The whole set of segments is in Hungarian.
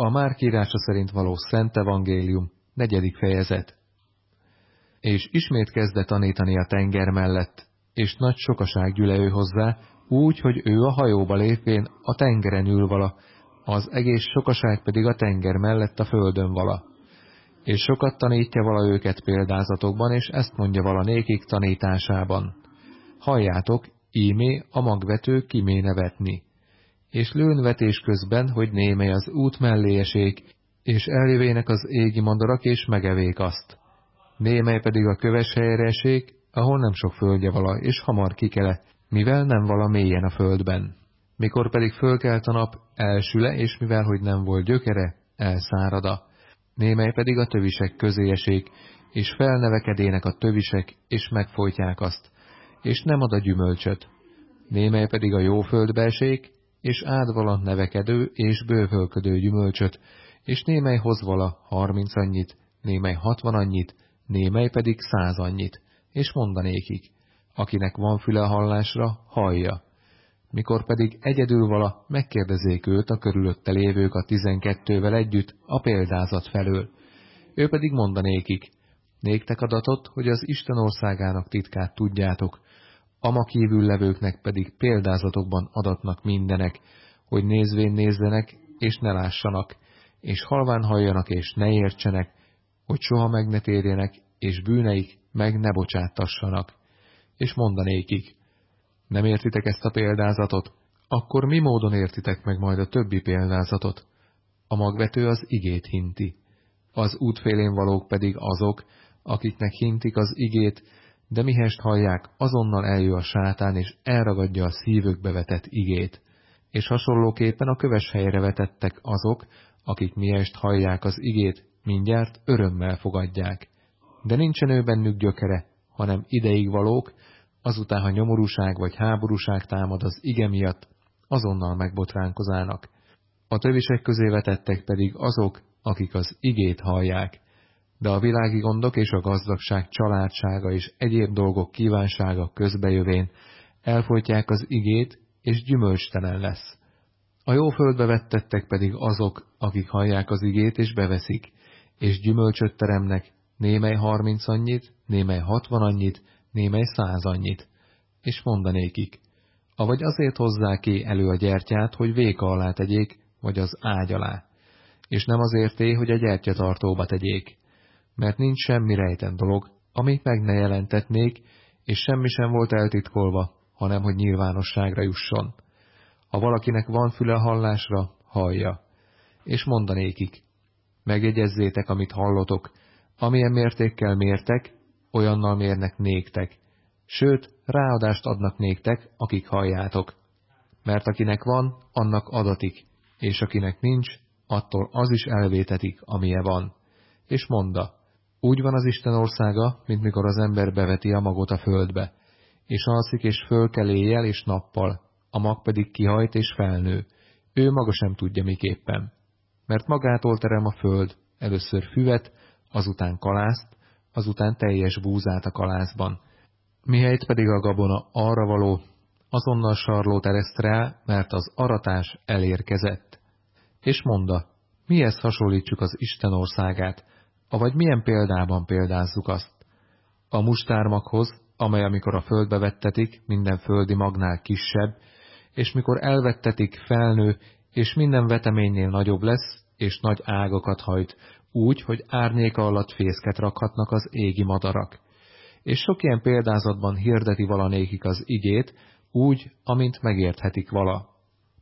A Márk írása szerint való Szent Evangélium, negyedik fejezet. És ismét kezdett tanítani a tenger mellett, és nagy sokaság gyüle ő hozzá, úgy, hogy ő a hajóba lépvén a tengeren ül vala, az egész sokaság pedig a tenger mellett a földön vala. És sokat tanítja vala őket példázatokban, és ezt mondja vala nékik tanításában. Halljátok, ímé a magvető kimé nevetni és lőnvetés közben, hogy némely az út mellé esék, és eljövének az égi madarak, és megevék azt. Némely pedig a köves helyre esék, ahol nem sok földje vala, és hamar kikele, mivel nem vala mélyen a földben. Mikor pedig fölkelt a nap, elsüle, és mivel hogy nem volt gyökere, elszárada. Némely pedig a tövisek közé esék, és felnevekedének a tövisek, és megfojtják azt, és nem ad a gyümölcsöt. Némely pedig a jó földbe esék, és áld vala nevekedő és bővölködő gyümölcsöt, és némely hoz vala harminc annyit, némely hatvan annyit, némely pedig száz annyit, és mondanékik, akinek van füle hallásra, hallja. Mikor pedig egyedül vala, megkérdezék őt a körülötte lévők a tizenkettővel együtt a példázat felől. Ő pedig mondanékik, néktek adatot, hogy az Isten országának titkát tudjátok, ama kívül levőknek pedig példázatokban adatnak mindenek, hogy nézvén nézzenek, és ne lássanak, és halván halljanak, és ne értsenek, hogy soha meg ne térjenek, és bűneik meg ne bocsátassanak. És mondanékik, nem értitek ezt a példázatot? Akkor mi módon értitek meg majd a többi példázatot? A magvető az igét hinti. Az útfélén valók pedig azok, akiknek hintik az igét, de mihest hallják, azonnal eljö a sátán, és elragadja a szívükbe vetett igét. És hasonlóképpen a köves helyre vetettek azok, akik mihest hallják az igét, mindjárt örömmel fogadják. De nincsen ő bennük gyökere, hanem ideig valók, azután, ha nyomorúság vagy háborúság támad az ige miatt, azonnal megbotránkozának. A tövisek közé vetettek pedig azok, akik az igét hallják, de a világi gondok és a gazdagság családsága és egyéb dolgok kívánsága közbejövén elfolytják az igét, és gyümölcstelen lesz. A jó földbe vettettek pedig azok, akik hallják az igét és beveszik, és gyümölcsöt teremnek, némely harminc annyit, némely hatvan annyit, némely száz annyit. És mondanékik, avagy azért hozzák ki elő a gyertyát, hogy véka alá tegyék, vagy az ágy alá, és nem azért é, hogy a gyertyatartóba tegyék, mert nincs semmi rejten dolog, amit meg ne jelentetnék, és semmi sem volt eltitkolva, hanem hogy nyilvánosságra jusson. Ha valakinek van füle hallásra, hallja. És mondanékik, megjegyezzétek, amit hallotok, amilyen mértékkel mértek, olyannal mérnek néktek, sőt, ráadást adnak néktek, akik halljátok. Mert akinek van, annak adatik, és akinek nincs, attól az is elvétetik, amilyen van. És monda, úgy van az Isten országa, mint mikor az ember beveti a magot a földbe, és alszik és fölkel éjjel és nappal, a mag pedig kihajt és felnő. Ő maga sem tudja miképpen. Mert magától terem a föld, először füvet, azután kalászt, azután teljes búzát a kalászban. Mihelyt pedig a gabona arra való, azonnal sarlót ereszt rá, mert az aratás elérkezett. És monda, mihez hasonlítsuk az Isten országát, avagy milyen példában példázzuk azt. A mustármaghoz, amely amikor a földbe vettetik, minden földi magnál kisebb, és mikor elvettetik, felnő, és minden veteménynél nagyobb lesz, és nagy ágakat hajt, úgy, hogy árnyéka alatt fészket rakhatnak az égi madarak. És sok ilyen példázatban hirdeti valanékik az igét, úgy, amint megérthetik vala.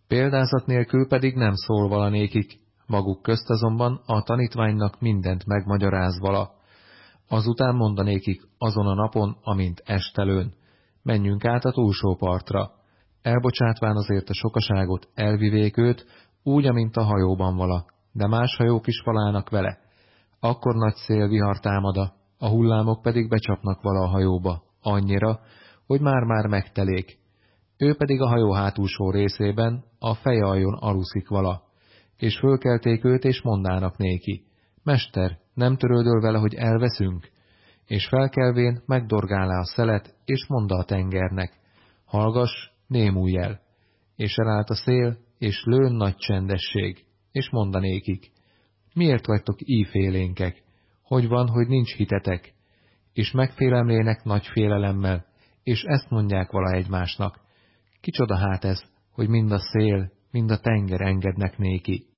Példázat nélkül pedig nem szól valanékik, maguk közt azonban a tanítványnak mindent megmagyaráz vala. Azután mondanékik azon a napon, amint estelőn, menjünk át a túlsó partra. Elbocsátván azért a sokaságot elvivék őt, úgy, amint a hajóban vala, de más hajók is valának vele. Akkor nagy szél vihar támada, a hullámok pedig becsapnak vala a hajóba, annyira, hogy már-már megtelék. Ő pedig a hajó hátulsó részében, a feje aljon aluszik vala és fölkelték őt, és mondának néki, Mester, nem törődöl vele, hogy elveszünk? És felkelvén megdorgálá a szelet, és mondta a tengernek, hallgass, némulj el. És elállt a szél, és lőn nagy csendesség, és mondanékik, miért vagytok ífélénkek, hogy van, hogy nincs hitetek, és megfélemlének nagy félelemmel, és ezt mondják vala egymásnak. Kicsoda hát ez, hogy mind a szél, mind a tenger engednek néki.